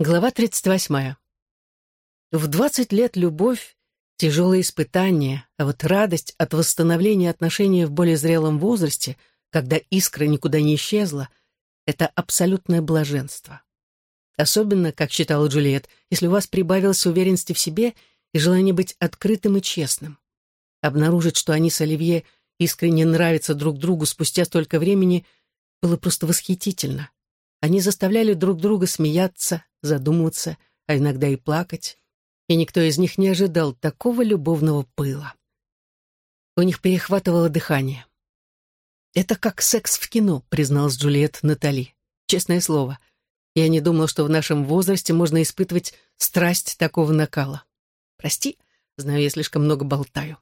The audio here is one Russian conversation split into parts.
Глава 38. В 20 лет любовь — тяжелое испытание, а вот радость от восстановления отношений в более зрелом возрасте, когда искра никуда не исчезла, это абсолютное блаженство. Особенно, как считала Джульет, если у вас прибавилось уверенности в себе и желание быть открытым и честным. Обнаружить, что они с Оливье искренне нравятся друг другу спустя столько времени, было просто восхитительно. Они заставляли друг друга смеяться, задумываться, а иногда и плакать, и никто из них не ожидал такого любовного пыла. У них перехватывало дыхание. «Это как секс в кино», — призналась Джульет Натали. «Честное слово, я не думала, что в нашем возрасте можно испытывать страсть такого накала. Прости, знаю, я слишком много болтаю.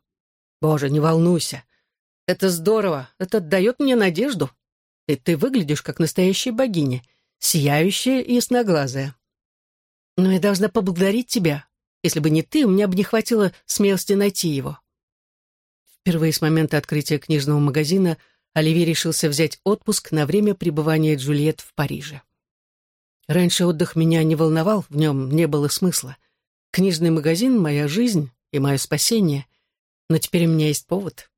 Боже, не волнуйся. Это здорово, это дает мне надежду. И ты выглядишь как настоящая богиня, сияющая и ясноглазая. Но я должна поблагодарить тебя. Если бы не ты, у меня бы не хватило смелости найти его. Впервые с момента открытия книжного магазина Оливье решился взять отпуск на время пребывания Джульет в Париже. Раньше отдых меня не волновал, в нем не было смысла. Книжный магазин — моя жизнь и мое спасение. Но теперь у меня есть повод.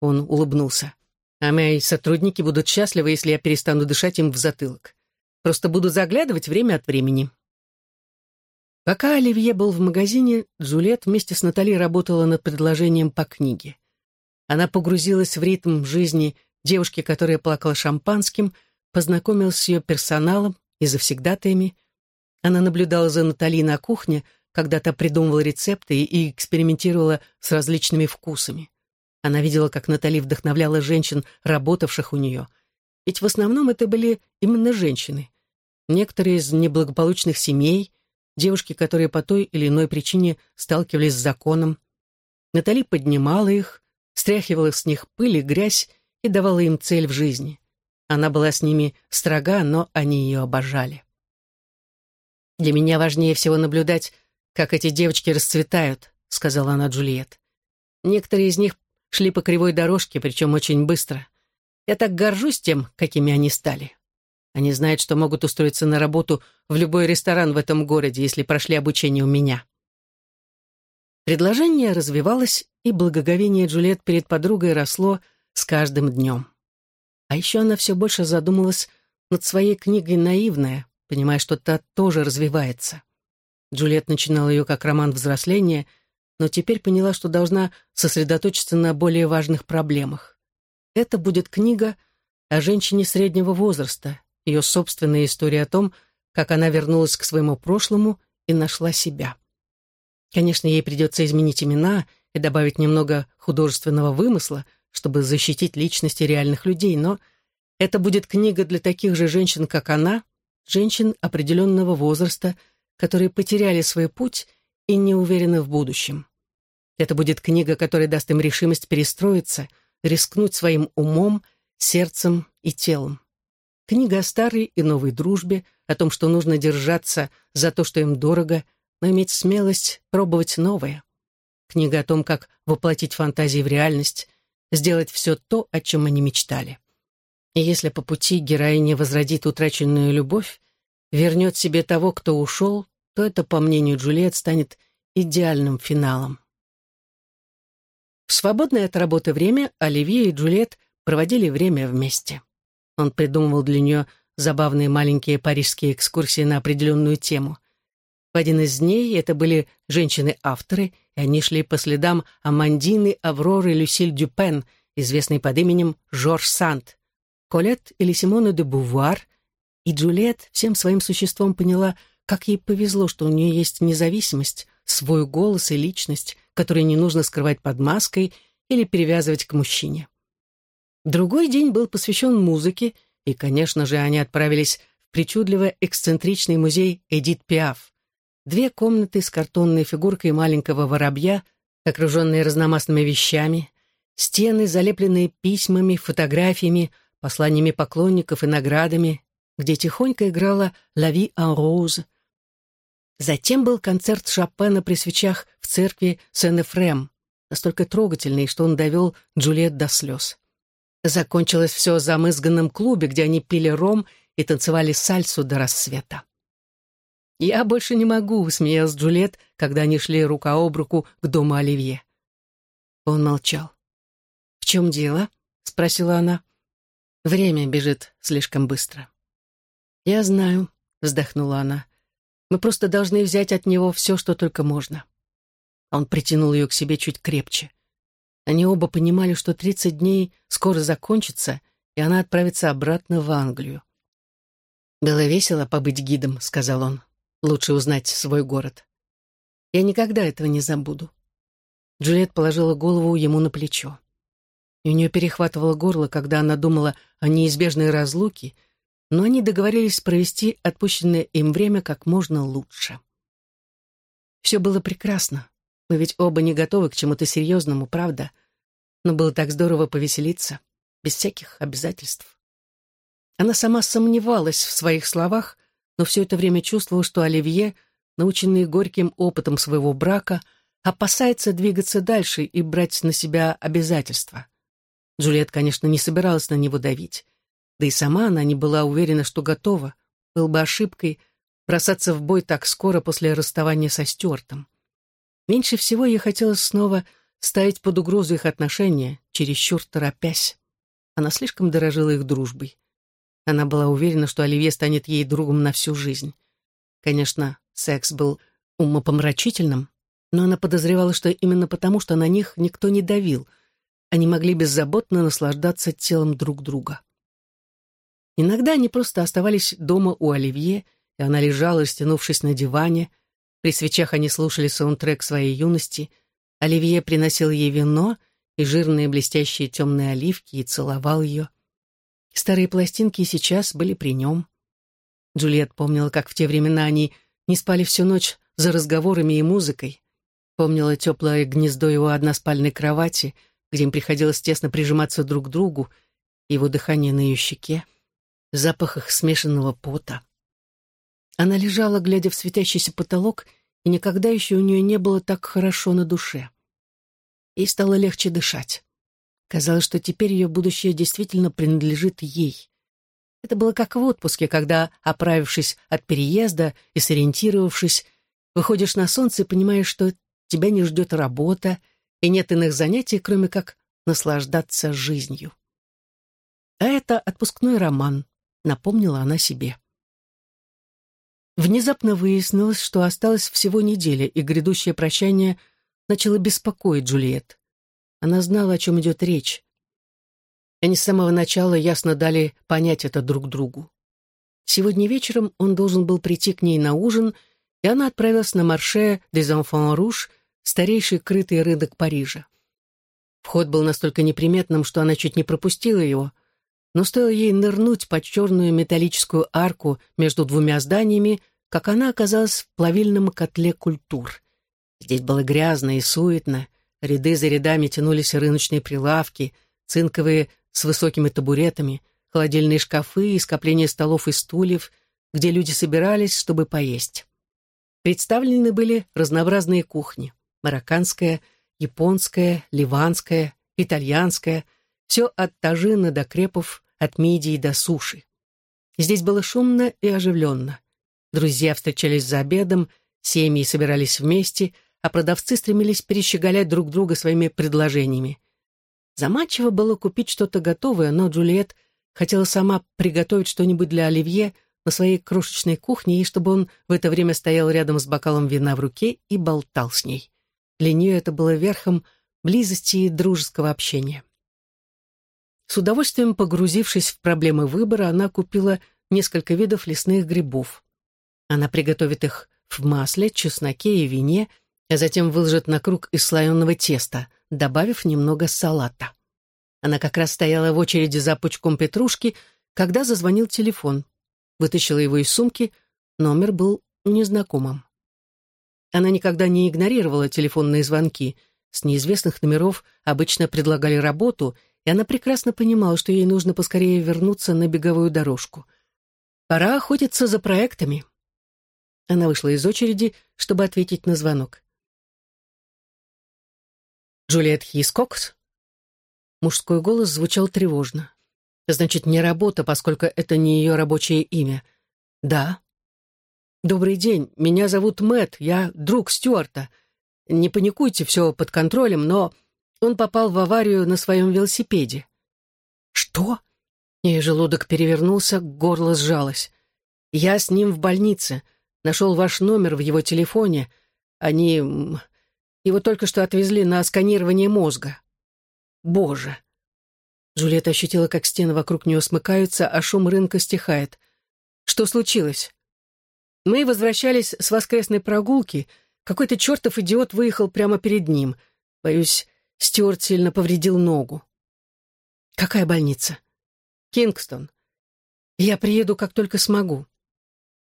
Он улыбнулся. А мои сотрудники будут счастливы, если я перестану дышать им в затылок. Просто буду заглядывать время от времени. Пока Оливье был в магазине, Джульет вместе с Натали работала над предложением по книге. Она погрузилась в ритм жизни девушки, которая плакала шампанским, познакомилась с ее персоналом и завсегдатаями. Она наблюдала за Натали на кухне, когда та придумывала рецепты и экспериментировала с различными вкусами. Она видела, как Натали вдохновляла женщин, работавших у нее. Ведь в основном это были именно женщины. Некоторые из неблагополучных семей, девушки, которые по той или иной причине сталкивались с законом. Натали поднимала их, стряхивала с них пыль и грязь и давала им цель в жизни. Она была с ними строга, но они ее обожали. «Для меня важнее всего наблюдать, как эти девочки расцветают», — сказала она Джульет. «Некоторые из них шли по кривой дорожке, причем очень быстро. Я так горжусь тем, какими они стали. Они знают, что могут устроиться на работу в любой ресторан в этом городе, если прошли обучение у меня. Предложение развивалось, и благоговение Джульет перед подругой росло с каждым днем. А еще она все больше задумалась над своей книгой «Наивная», понимая, что та тоже развивается. Джульет начинала ее как роман взросления — но теперь поняла, что должна сосредоточиться на более важных проблемах. Это будет книга о женщине среднего возраста, ее собственная история о том, как она вернулась к своему прошлому и нашла себя. Конечно, ей придется изменить имена и добавить немного художественного вымысла, чтобы защитить личности реальных людей, но это будет книга для таких же женщин, как она, женщин определенного возраста, которые потеряли свой путь и не уверены в будущем. Это будет книга, которая даст им решимость перестроиться, рискнуть своим умом, сердцем и телом. Книга о старой и новой дружбе, о том, что нужно держаться за то, что им дорого, но иметь смелость пробовать новое. Книга о том, как воплотить фантазии в реальность, сделать все то, о чем они мечтали. И если по пути героиня возродит утраченную любовь, вернет себе того, кто ушел, то это, по мнению Джульет, станет идеальным финалом. В свободное от работы время Оливье и Джульет проводили время вместе. Он придумывал для нее забавные маленькие парижские экскурсии на определенную тему. В один из дней это были женщины-авторы, и они шли по следам Амандины, Авроры, Люсиль Дюпен, известной под именем Жорж Санд, Колет или Симона де Бувуар, и Джульет всем своим существом поняла, как ей повезло, что у нее есть независимость, свой голос и личность, которые не нужно скрывать под маской или перевязывать к мужчине. Другой день был посвящен музыке, и, конечно же, они отправились в причудливо эксцентричный музей Эдит Пиаф. Две комнаты с картонной фигуркой маленького воробья, окруженные разномастными вещами, стены, залепленные письмами, фотографиями, посланиями поклонников и наградами, где тихонько играла «La vie en rose», Затем был концерт Шопена при свечах в церкви Сен-Эфрем, настолько трогательный, что он довел Джульет до слез. Закончилось все в замызганном клубе, где они пили ром и танцевали сальсу до рассвета. «Я больше не могу», — смеялась Джульет, когда они шли рука об руку к дому Оливье. Он молчал. «В чем дело?» — спросила она. «Время бежит слишком быстро». «Я знаю», — вздохнула она. «Мы просто должны взять от него все, что только можно». Он притянул ее к себе чуть крепче. Они оба понимали, что тридцать дней скоро закончатся, и она отправится обратно в Англию. «Было весело побыть гидом», — сказал он. «Лучше узнать свой город». «Я никогда этого не забуду». Джульет положила голову ему на плечо. И у нее перехватывало горло, когда она думала о неизбежной разлуке, но они договорились провести отпущенное им время как можно лучше. Все было прекрасно. Мы ведь оба не готовы к чему-то серьезному, правда? Но было так здорово повеселиться без всяких обязательств. Она сама сомневалась в своих словах, но все это время чувствовала, что Оливье, наученный горьким опытом своего брака, опасается двигаться дальше и брать на себя обязательства. Джульет, конечно, не собиралась на него давить. Да и сама она не была уверена, что готова. Был бы ошибкой бросаться в бой так скоро после расставания со Стюартом. Меньше всего ей хотелось снова ставить под угрозу их отношения, чересчур торопясь. Она слишком дорожила их дружбой. Она была уверена, что Оливье станет ей другом на всю жизнь. Конечно, секс был умопомрачительным, но она подозревала, что именно потому, что на них никто не давил, они могли беззаботно наслаждаться телом друг друга. Иногда они просто оставались дома у Оливье, и она лежала, стянувшись на диване. При свечах они слушали саундтрек своей юности. Оливье приносил ей вино, и жирные блестящие темные оливки и целовал ее. Старые пластинки сейчас были при нем. Джульет помнила, как в те времена они не спали всю ночь за разговорами и музыкой. Помнила теплое гнездо его односпальной кровати, где им приходилось тесно прижиматься друг к другу, его дыхание на ее щеке, запах их смешанного пота. Она лежала, глядя в светящийся потолок, и никогда еще у нее не было так хорошо на душе. Ей стало легче дышать. Казалось, что теперь ее будущее действительно принадлежит ей. Это было как в отпуске, когда, оправившись от переезда и сориентировавшись, выходишь на солнце и понимаешь, что тебя не ждет работа и нет иных занятий, кроме как наслаждаться жизнью. А это отпускной роман, напомнила она себе. Внезапно выяснилось, что осталось всего неделя, и грядущее прощание начало беспокоить Джульет. Она знала, о чем идет речь. Они с самого начала ясно дали понять это друг другу. Сегодня вечером он должен был прийти к ней на ужин, и она отправилась на марше des Enfants Rouges, старейший крытый рынок Парижа. Вход был настолько неприметным, что она чуть не пропустила его, но стоило ей нырнуть под черную металлическую арку между двумя зданиями, как она оказалась в плавильном котле культур. Здесь было грязно и суетно, ряды за рядами тянулись рыночные прилавки, цинковые с высокими табуретами, холодильные шкафы и скопления столов и стульев, где люди собирались, чтобы поесть. Представлены были разнообразные кухни — марокканская, японская, ливанская, итальянская, все от тажина до крепов, от мидии до суши. Здесь было шумно и оживленно. Друзья встречались за обедом, семьи собирались вместе — а продавцы стремились перещеголять друг друга своими предложениями. Заманчиво было купить что-то готовое, но Джульет хотела сама приготовить что-нибудь для Оливье на своей крошечной кухне, и чтобы он в это время стоял рядом с бокалом вина в руке и болтал с ней. Для нее это было верхом близости и дружеского общения. С удовольствием погрузившись в проблемы выбора, она купила несколько видов лесных грибов. Она приготовит их в масле, чесноке и вине – а затем выложит на круг из слоеного теста, добавив немного салата. Она как раз стояла в очереди за пучком петрушки, когда зазвонил телефон. Вытащила его из сумки, номер был незнакомым. Она никогда не игнорировала телефонные звонки. С неизвестных номеров обычно предлагали работу, и она прекрасно понимала, что ей нужно поскорее вернуться на беговую дорожку. Пора охотиться за проектами. Она вышла из очереди, чтобы ответить на звонок. Джульет Хискокс?» Мужской голос звучал тревожно. «Значит, не работа, поскольку это не ее рабочее имя». «Да». «Добрый день, меня зовут Мэт, я друг Стюарта. Не паникуйте, все под контролем, но он попал в аварию на своем велосипеде». «Что?» И желудок перевернулся, горло сжалось. «Я с ним в больнице. Нашел ваш номер в его телефоне. Они... Его только что отвезли на сканирование мозга». «Боже!» Джульетта ощутила, как стены вокруг нее смыкаются, а шум рынка стихает. «Что случилось?» «Мы возвращались с воскресной прогулки. Какой-то чертов идиот выехал прямо перед ним. Боюсь, Стюарт сильно повредил ногу». «Какая больница?» «Кингстон. Я приеду, как только смогу».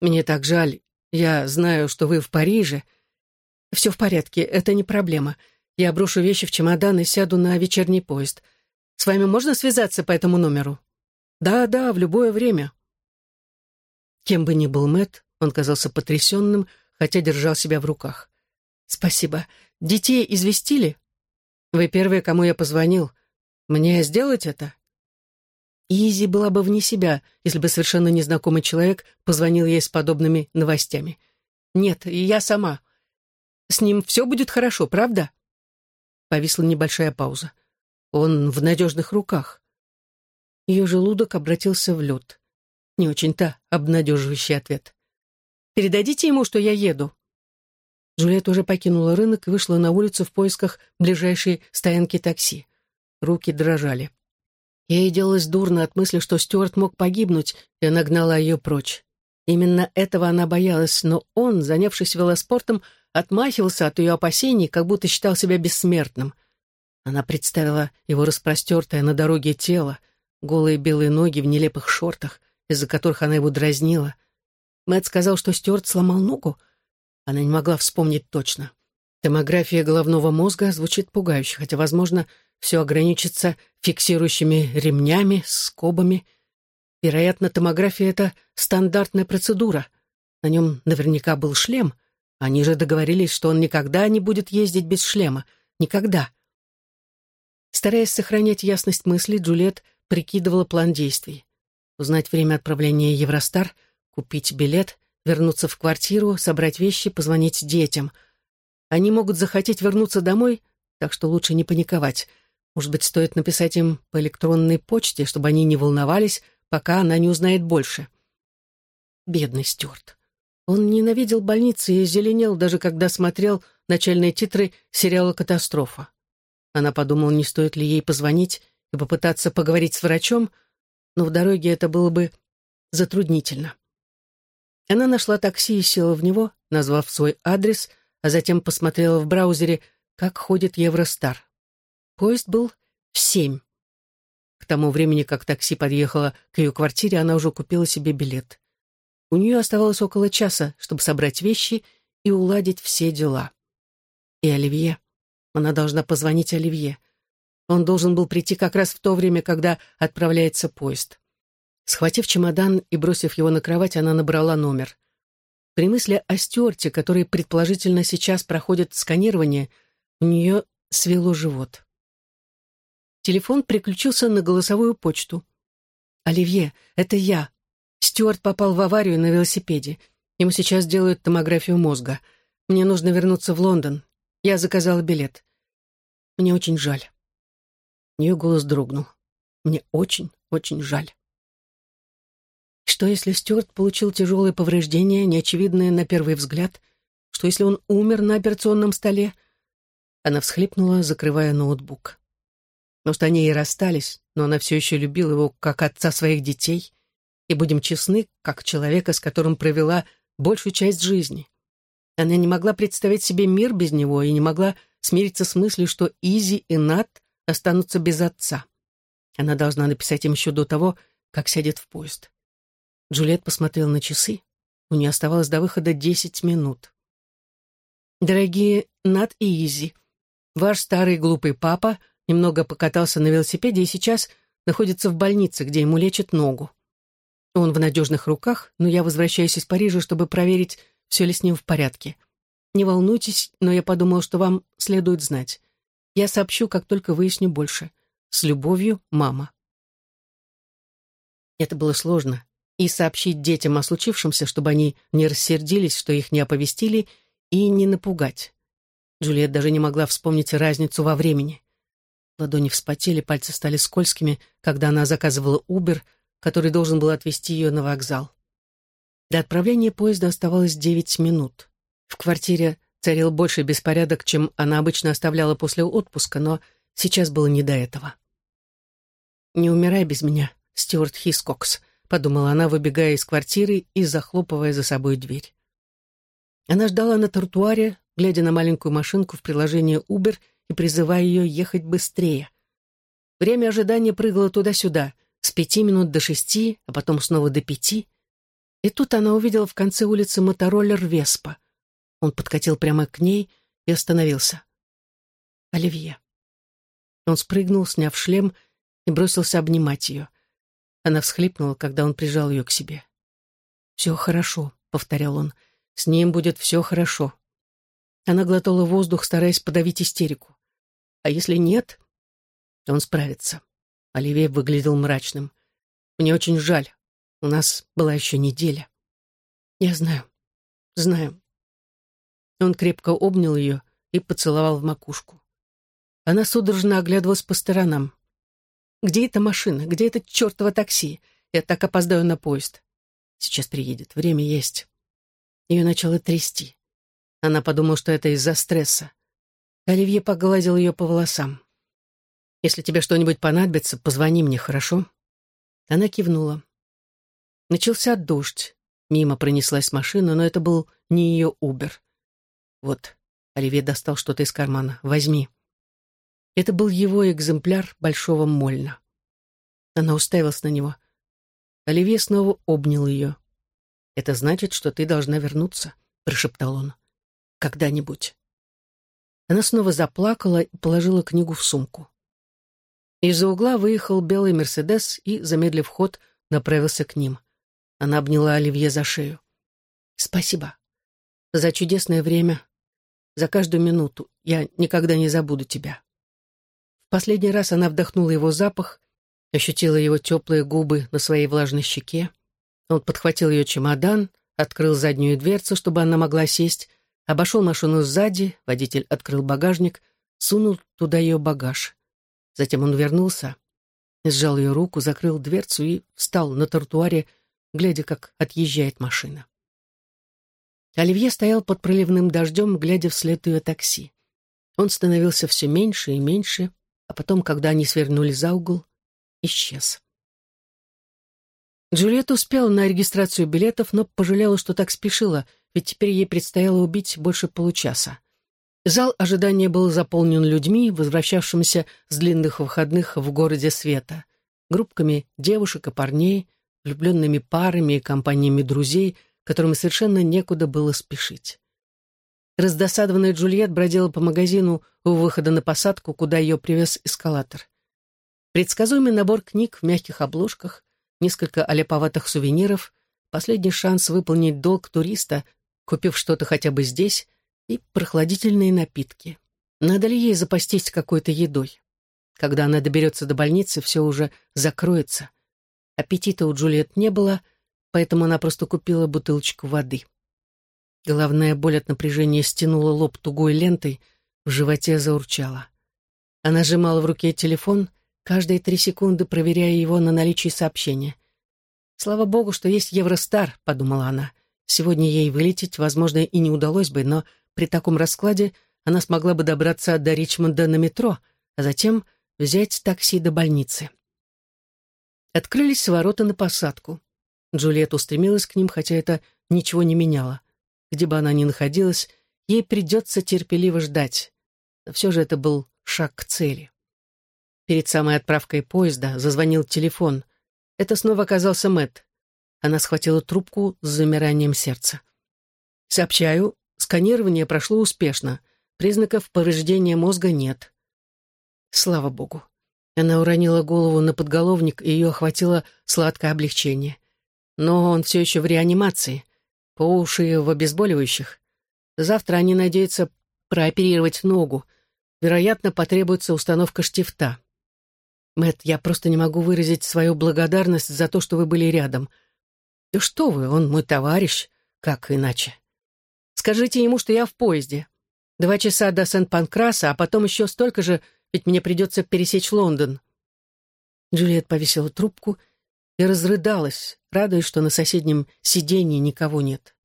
«Мне так жаль. Я знаю, что вы в Париже». «Все в порядке, это не проблема. Я брошу вещи в чемодан и сяду на вечерний поезд. С вами можно связаться по этому номеру? Да, да, в любое время. Кем бы ни был Мэт, он казался потрясенным, хотя держал себя в руках. Спасибо. Детей известили? Вы первые, кому я позвонил. Мне сделать это? Изи была бы вне себя, если бы совершенно незнакомый человек позвонил ей с подобными новостями. Нет, я сама. С ним все будет хорошо, правда? Повисла небольшая пауза. Он в надежных руках. Ее желудок обратился в лед. Не очень-то обнадеживающий ответ. «Передадите ему, что я еду». Джульетта уже покинула рынок и вышла на улицу в поисках ближайшей стоянки такси. Руки дрожали. Ей делалось дурно от мысли, что Стюарт мог погибнуть, и она гнала ее прочь. Именно этого она боялась, но он, занявшись велоспортом, отмахивался от ее опасений, как будто считал себя бессмертным — она представила его распростертое на дороге тело, голые белые ноги в нелепых шортах, из-за которых она его дразнила. Мэтт сказал, что Стюарт сломал ногу. Она не могла вспомнить точно. Томография головного мозга звучит пугающе, хотя, возможно, все ограничится фиксирующими ремнями, скобами. Вероятно, томография — это стандартная процедура. На нем наверняка был шлем. Они же договорились, что он никогда не будет ездить без шлема. Никогда. Стараясь сохранять ясность мысли, Джульет прикидывала план действий. Узнать время отправления Евростар, купить билет, вернуться в квартиру, собрать вещи, позвонить детям. Они могут захотеть вернуться домой, так что лучше не паниковать. Может быть, стоит написать им по электронной почте, чтобы они не волновались, пока она не узнает больше. Бедный Стюарт. Он ненавидел больницы и зеленел, даже когда смотрел начальные титры сериала «Катастрофа». Она подумала, не стоит ли ей позвонить и попытаться поговорить с врачом, но в дороге это было бы затруднительно. Она нашла такси и села в него, назвав свой адрес, а затем посмотрела в браузере, как ходит Евростар. Поезд был в семь. К тому времени, как такси подъехало к ее квартире, она уже купила себе билет. У нее оставалось около часа, чтобы собрать вещи и уладить все дела. И Оливье. Она должна позвонить Оливье. Он должен был прийти как раз в то время, когда отправляется поезд. Схватив чемодан и бросив его на кровать, она набрала номер. При мысли о Стюарте, который, предположительно, сейчас проходит сканирование, у нее свело живот. Телефон переключился на голосовую почту. «Оливье, это я. Стюарт попал в аварию на велосипеде. Ему сейчас делают томографию мозга. Мне нужно вернуться в Лондон. Я заказала билет. Мне очень жаль. Ее голос дрогнул. Мне очень, очень жаль. Что если Стюарт получил тяжелые повреждения, неочевидные на первый взгляд? Что если он умер на операционном столе? Она всхлипнула, закрывая ноутбук. Может, они и расстались, но она все еще любила его как отца своих детей, и, будем честны, как человека, с которым провела большую часть жизни. Она не могла представить себе мир без него и не могла смириться с мыслью, что Изи и Нат останутся без отца. Она должна написать им еще до того, как сядет в поезд. Джульет посмотрела на часы. У нее оставалось до выхода десять минут. «Дорогие Нат и Изи, ваш старый глупый папа немного покатался на велосипеде и сейчас находится в больнице, где ему лечат ногу. Он в надежных руках, но я возвращаюсь из Парижа, чтобы проверить, все ли с ним в порядке. Не волнуйтесь, но я подумал, что вам следует знать. Я сообщу, как только выясню больше. С любовью, мама. Это было сложно. И сообщить детям о случившемся, чтобы они не рассердились, что их не оповестили, и не напугать. Джульет даже не могла вспомнить разницу во времени. Ладони вспотели, пальцы стали скользкими, когда она заказывала Убер, который должен был отвезти ее на вокзал. До отправления поезда оставалось девять минут. В квартире царил больше беспорядок, чем она обычно оставляла после отпуска, но сейчас было не до этого. «Не умирай без меня, Стюарт Хискокс», — подумала она, выбегая из квартиры и захлопывая за собой дверь. Она ждала на тротуаре, глядя на маленькую машинку в приложении Uber и призывая ее ехать быстрее. Время ожидания прыгало туда-сюда, с пяти минут до шести, а потом снова до пяти. И тут она увидела в конце улицы мотороллер Веспа. Он подкатил прямо к ней и остановился. Оливье. Он спрыгнул, сняв шлем, и бросился обнимать ее. Она всхлипнула, когда он прижал ее к себе. «Все хорошо», — повторял он, — «с ним будет все хорошо». Она глотала воздух, стараясь подавить истерику. «А если нет?» «Он справится». Оливье выглядел мрачным. «Мне очень жаль. У нас была еще неделя». «Я знаю. Знаю». Он крепко обнял ее и поцеловал в макушку. Она судорожно оглядывалась по сторонам. «Где эта машина? Где это чертово такси? Я так опоздаю на поезд». «Сейчас приедет. Время есть». Ее начало трясти. Она подумала, что это из-за стресса. Оливье погладил ее по волосам. «Если тебе что-нибудь понадобится, позвони мне, хорошо?» Она кивнула. Начался дождь. Мимо пронеслась машина, но это был не ее Убер. «Вот», — Оливье достал что-то из кармана, — «возьми». Это был его экземпляр Большого Мольна. Она уставилась на него. Оливье снова обнял ее. «Это значит, что ты должна вернуться», — прошептал он. «Когда-нибудь». Она снова заплакала и положила книгу в сумку. Из-за угла выехал белый «Мерседес» и, замедлив ход, направился к ним. Она обняла Оливье за шею. «Спасибо. За чудесное время. За каждую минуту. Я никогда не забуду тебя». Последний раз она вдохнула его запах, ощутила его теплые губы на своей влажной щеке. Он подхватил ее чемодан, открыл заднюю дверцу, чтобы она могла сесть, обошел машину сзади, водитель открыл багажник, сунул туда ее багаж. Затем он вернулся, сжал ее руку, закрыл дверцу и встал на тротуаре, глядя, как отъезжает машина. Оливье стоял под проливным дождем, глядя вслед ее такси. Он становился все меньше и меньше, а потом, когда они свернули за угол, исчез. Джульетта успела на регистрацию билетов, но пожалела, что так спешила, ведь теперь ей предстояло убить больше получаса. Зал ожидания был заполнен людьми, возвращавшимися с длинных выходных в городе света, группками девушек и парней, влюбленными парами и компаниями друзей, которым совершенно некуда было спешить. Раздосадованная Джульет бродила по магазину у выхода на посадку, куда ее привез эскалатор. Предсказуемый набор книг в мягких обложках, несколько аляповатых сувениров, последний шанс выполнить долг туриста, купив что-то хотя бы здесь, и прохладительные напитки. Надо ли ей запастись какой-то едой? Когда она доберется до больницы, все уже закроется. Аппетита у Джульет не было, поэтому она просто купила бутылочку воды. Головная боль от напряжения стянула лоб тугой лентой, в животе заурчала. Она сжимала в руке телефон, каждые три секунды проверяя его на наличие сообщения. «Слава богу, что есть Евростар», — подумала она. «Сегодня ей вылететь, возможно, и не удалось бы, но при таком раскладе она смогла бы добраться до Ричмонда на метро, а затем взять такси до больницы». Открылись ворота на посадку. Джульетта устремилась к ним, хотя это ничего не меняло где бы она ни находилась, ей придется терпеливо ждать. Но все же это был шаг к цели. Перед самой отправкой поезда зазвонил телефон. Это снова оказался Мэт. Она схватила трубку с замиранием сердца. «Сообщаю, сканирование прошло успешно. Признаков повреждения мозга нет». Слава богу. Она уронила голову на подголовник, и ее охватило сладкое облегчение. Но он все еще в реанимации по уши в обезболивающих. Завтра они надеются прооперировать ногу. Вероятно, потребуется установка штифта. Мэт, я просто не могу выразить свою благодарность за то, что вы были рядом. Да что вы, он мой товарищ, как иначе? Скажите ему, что я в поезде. Два часа до Сент-Панкраса, а потом еще столько же, ведь мне придется пересечь Лондон. Джульет повесила трубку и разрыдалась, радуясь, что на соседнем сиденье никого нет.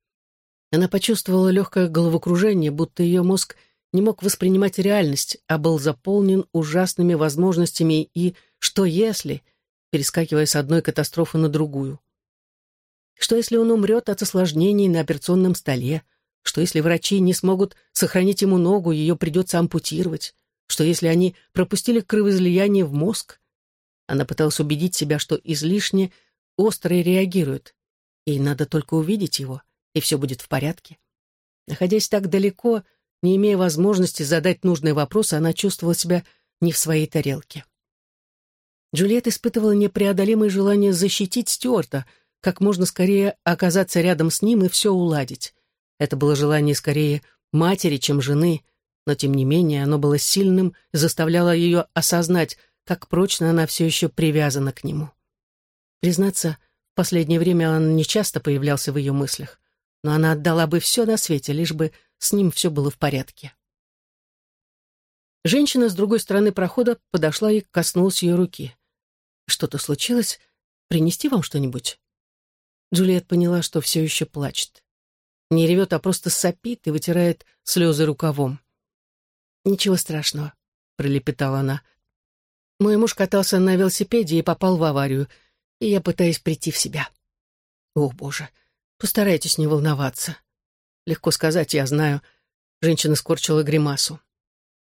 Она почувствовала легкое головокружение, будто ее мозг не мог воспринимать реальность, а был заполнен ужасными возможностями и «что если», перескакивая с одной катастрофы на другую. Что если он умрет от осложнений на операционном столе? Что если врачи не смогут сохранить ему ногу, ее придется ампутировать? Что если они пропустили кровоизлияние в мозг? Она пыталась убедить себя, что излишне остро реагирует. Ей надо только увидеть его, и все будет в порядке. Находясь так далеко, не имея возможности задать нужные вопросы, она чувствовала себя не в своей тарелке. Джульетта испытывала непреодолимое желание защитить Стюарта, как можно скорее оказаться рядом с ним и все уладить. Это было желание скорее матери, чем жены, но тем не менее оно было сильным и заставляло ее осознать, как прочно она все еще привязана к нему. Признаться, в последнее время он нечасто появлялся в ее мыслях, но она отдала бы все на свете, лишь бы с ним все было в порядке. Женщина с другой стороны прохода подошла и коснулась ее руки. «Что-то случилось? Принести вам что-нибудь?» Джульет поняла, что все еще плачет. Не ревет, а просто сопит и вытирает слезы рукавом. «Ничего страшного», — пролепетала она. «Мой муж катался на велосипеде и попал в аварию, и я пытаюсь прийти в себя». «О, Боже, постарайтесь не волноваться. Легко сказать, я знаю. Женщина скорчила гримасу.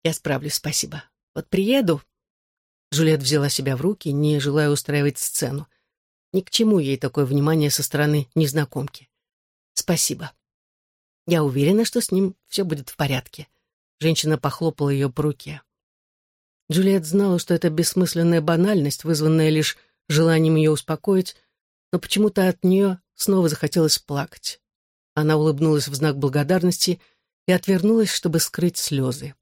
Я справлюсь, спасибо. Вот приеду. Джульет взяла себя в руки, не желая устраивать сцену. Ни к чему ей такое внимание со стороны незнакомки. Спасибо. Я уверена, что с ним все будет в порядке. Женщина похлопала ее по руке. Джульет знала, что это бессмысленная банальность, вызванная лишь желанием ее успокоить, но почему-то от нее снова захотелось плакать. Она улыбнулась в знак благодарности и отвернулась, чтобы скрыть слезы.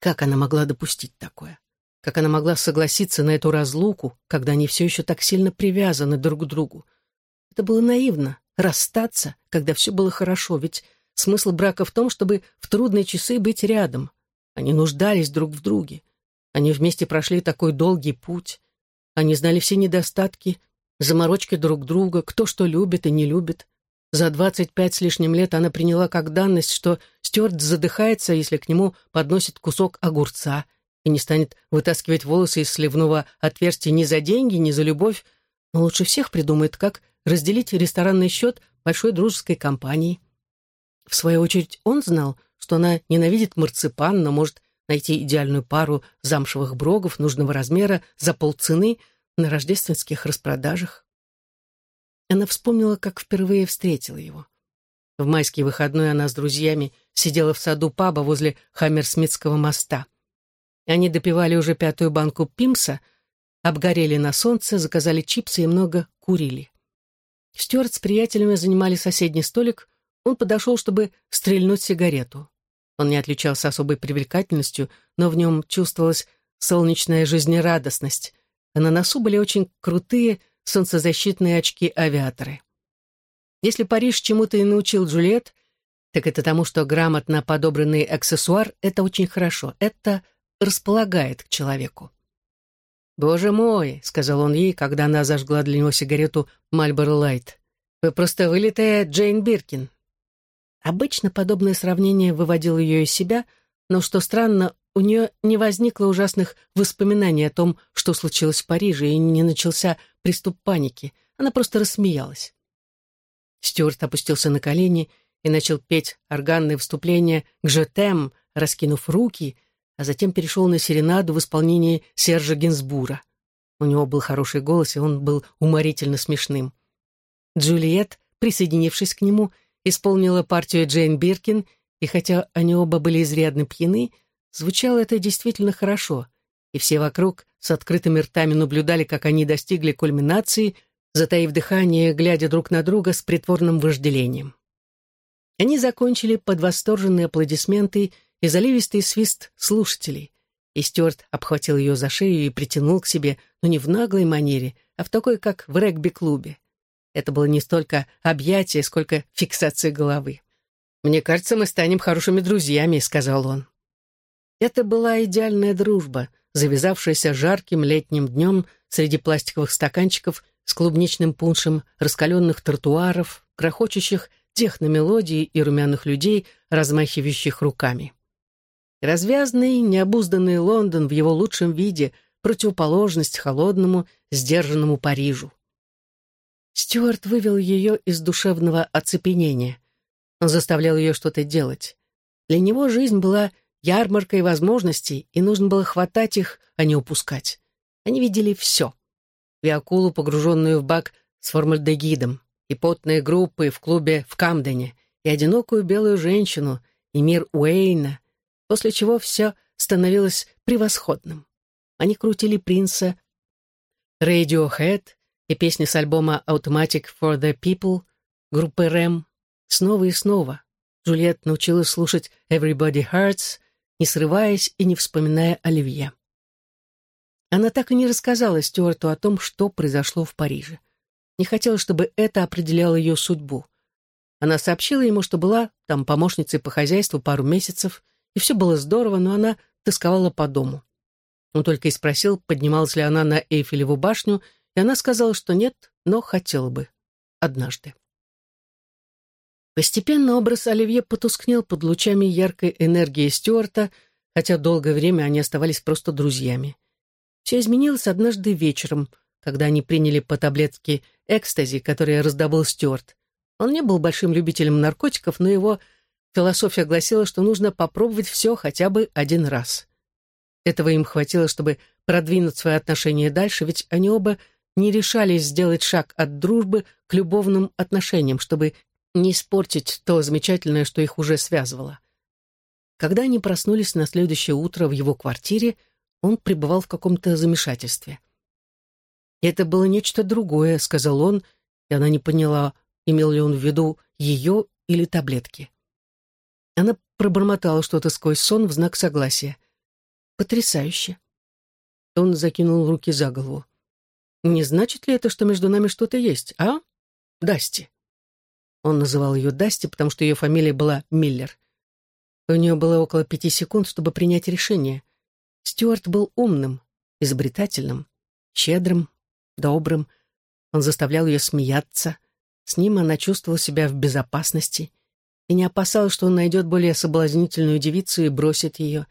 Как она могла допустить такое? Как она могла согласиться на эту разлуку, когда они все еще так сильно привязаны друг к другу? Это было наивно — расстаться, когда все было хорошо, ведь смысл брака в том, чтобы в трудные часы быть рядом. Они нуждались друг в друге. Они вместе прошли такой долгий путь. Они знали все недостатки, заморочки друг друга, кто что любит и не любит. За двадцать пять с лишним лет она приняла как данность, что Стюарт задыхается, если к нему подносит кусок огурца, и не станет вытаскивать волосы из сливного отверстия ни за деньги, ни за любовь, но лучше всех придумает, как разделить ресторанный счет большой дружеской компании. В свою очередь он знал, что она ненавидит марципан, но может найти идеальную пару замшевых брогов нужного размера за полцены на рождественских распродажах. Она вспомнила, как впервые встретила его. В майский выходной она с друзьями сидела в саду паба возле Хаммерсмитского моста. Они допивали уже пятую банку пимса, обгорели на солнце, заказали чипсы и много курили. Стюарт с приятелями занимали соседний столик, он подошел, чтобы стрельнуть сигарету. Он не отличался особой привлекательностью, но в нем чувствовалась солнечная жизнерадостность, а на носу были очень крутые, солнцезащитные очки-авиаторы. Если Париж чему-то и научил Джульет, так это тому, что грамотно подобранный аксессуар — это очень хорошо, это располагает к человеку. «Боже мой», — сказал он ей, когда она зажгла для него сигарету Marlboro Light, «вы просто вылитая Джейн Биркин». Обычно подобное сравнение выводило ее из себя, но, что странно, у нее не возникло ужасных воспоминаний о том, что случилось в Париже, и не начался приступ паники. Она просто рассмеялась. Стюарт опустился на колени и начал петь органное вступление к «Жетем», раскинув руки, а затем перешел на серенаду в исполнении Сержа Гинсбура. У него был хороший голос, и он был уморительно смешным. Джульет, присоединившись к нему, исполнила партию Джейн Биркин, и хотя они оба были изрядно пьяны, Звучало это действительно хорошо, и все вокруг с открытыми ртами наблюдали, как они достигли кульминации, затаив дыхание, глядя друг на друга с притворным вожделением. Они закончили под восторженные аплодисменты и заливистый свист слушателей, и Стюарт обхватил ее за шею и притянул к себе, но не в наглой манере, а в такой, как в регби-клубе. Это было не столько объятие, сколько фиксация головы. «Мне кажется, мы станем хорошими друзьями», — сказал он. Это была идеальная дружба, завязавшаяся жарким летним днем среди пластиковых стаканчиков с клубничным пуншем, раскаленных тротуаров, крохочущих техномелодий и румяных людей, размахивающих руками. Развязный, необузданный Лондон в его лучшем виде — противоположность холодному, сдержанному Парижу. Стюарт вывел ее из душевного оцепенения. Он заставлял ее что-то делать. Для него жизнь была ярмаркой возможностей, и нужно было хватать их, а не упускать. Они видели все. Виакулу, погруженную в бак с формальдегидом, и потные группы в клубе в Камдене, и одинокую белую женщину, и мир Уэйна, после чего все становилось превосходным. Они крутили Принца, Radiohead и песни с альбома Automatic for the People группы Рэм, Снова и снова Джульет научилась слушать «Everybody Hurts», не срываясь и не вспоминая Оливье. Она так и не рассказала Стюарту о том, что произошло в Париже. Не хотела, чтобы это определяло ее судьбу. Она сообщила ему, что была там помощницей по хозяйству пару месяцев, и все было здорово, но она тосковала по дому. Он только и спросил, поднималась ли она на Эйфелеву башню, и она сказала, что нет, но хотела бы. Однажды. Постепенно образ Оливье потускнел под лучами яркой энергии Стюарта, хотя долгое время они оставались просто друзьями. Все изменилось однажды вечером, когда они приняли по таблетке экстази, которые раздобыл Стюарт. Он не был большим любителем наркотиков, но его философия гласила, что нужно попробовать все хотя бы один раз. Этого им хватило, чтобы продвинуть свои отношения дальше, ведь они оба не решались сделать шаг от дружбы к любовным отношениям, чтобы не испортить то замечательное, что их уже связывало. Когда они проснулись на следующее утро в его квартире, он пребывал в каком-то замешательстве. «Это было нечто другое», — сказал он, и она не поняла, имел ли он в виду ее или таблетки. Она пробормотала что-то сквозь сон в знак согласия. «Потрясающе!» Он закинул руки за голову. «Не значит ли это, что между нами что-то есть, а? Дасти?» Он называл ее Дасти, потому что ее фамилия была Миллер. У нее было около пяти секунд, чтобы принять решение. Стюарт был умным, изобретательным, щедрым, добрым. Он заставлял ее смеяться. С ним она чувствовала себя в безопасности и не опасалась, что он найдет более соблазнительную девицу и бросит ее.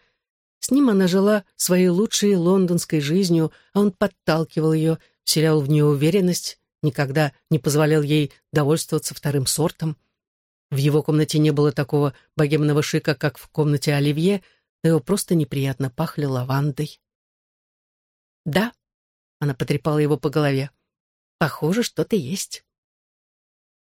С ним она жила своей лучшей лондонской жизнью, а он подталкивал ее, вселял в нее уверенность, никогда не позволял ей довольствоваться вторым сортом. В его комнате не было такого богемного шика, как в комнате Оливье, но его просто неприятно пахли лавандой. «Да», — она потрепала его по голове, — «похоже, что-то есть».